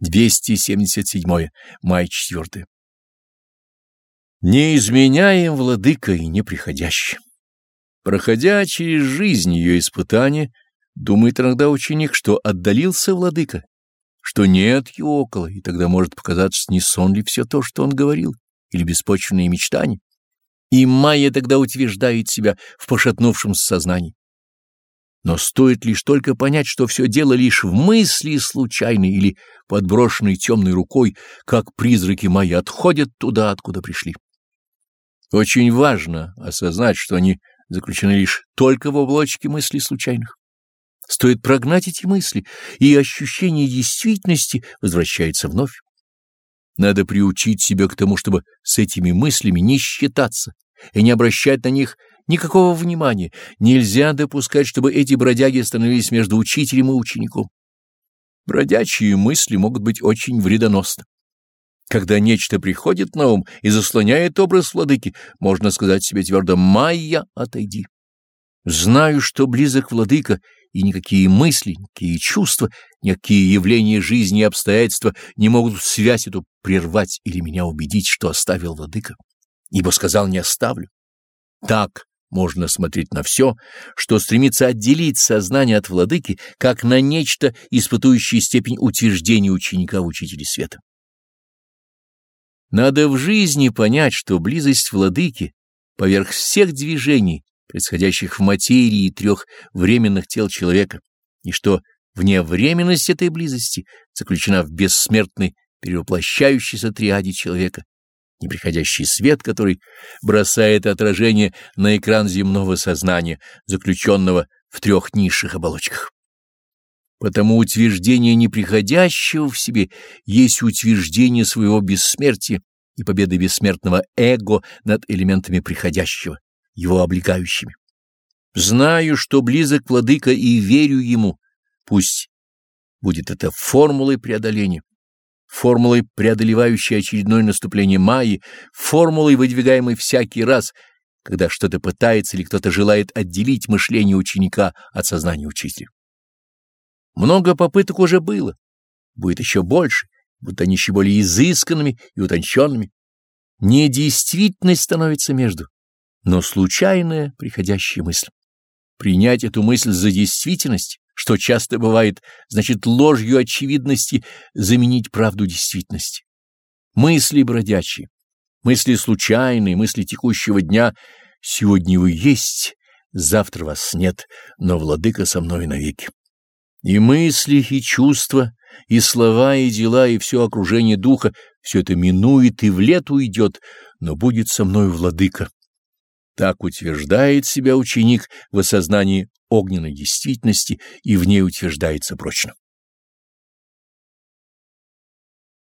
277. Май 4. Не изменяем владыка и неприходящим. Проходя через жизнь ее испытания, думает иногда ученик, что отдалился владыка, что нет его около, и тогда может показаться, не сон ли все то, что он говорил, или беспочвенные мечтания. И Майя тогда утверждает себя в пошатнувшемся сознании. Но стоит лишь только понять, что все дело лишь в мысли случайной или подброшенной темной рукой, как призраки мои отходят туда, откуда пришли. Очень важно осознать, что они заключены лишь только в оболочке мыслей случайных. Стоит прогнать эти мысли, и ощущение действительности возвращается вновь. Надо приучить себя к тому, чтобы с этими мыслями не считаться и не обращать на них Никакого внимания. Нельзя допускать, чтобы эти бродяги становились между учителем и учеником. Бродячие мысли могут быть очень вредоносны. Когда нечто приходит на ум и заслоняет образ владыки, можно сказать себе твердо «Майя, отойди». Знаю, что близок владыка, и никакие мысли, никакие чувства, никакие явления жизни и обстоятельства не могут связь эту прервать или меня убедить, что оставил владыка, ибо сказал «не оставлю». Так можно смотреть на все, что стремится отделить сознание от владыки, как на нечто, испытующее степень утверждения ученика в учителе света. Надо в жизни понять, что близость владыки поверх всех движений, происходящих в материи трех временных тел человека, и что вневременность этой близости заключена в бессмертной перевоплощающейся триаде человека, неприходящий свет, который бросает отражение на экран земного сознания, заключенного в трех низших оболочках. Потому утверждение неприходящего в себе есть утверждение своего бессмертия и победы бессмертного эго над элементами приходящего, его облегающими. Знаю, что близок владыка и верю ему, пусть будет это формулой преодоления формулой, преодолевающей очередное наступление Майи, формулой, выдвигаемой всякий раз, когда что-то пытается или кто-то желает отделить мышление ученика от сознания учителя. Много попыток уже было, будет еще больше, будут они еще более изысканными и утонченными. Недействительность становится между, но случайная приходящая мысль. Принять эту мысль за действительность что часто бывает, значит ложью очевидности заменить правду действительности. Мысли бродячие, мысли случайные, мысли текущего дня сегодня вы есть, завтра вас нет, но владыка со мной навеки. И мысли, и чувства, и слова, и дела, и все окружение духа, все это минует и в лет уйдет, но будет со мной владыка. Так утверждает себя ученик в осознании огненной действительности и в ней утверждается прочно.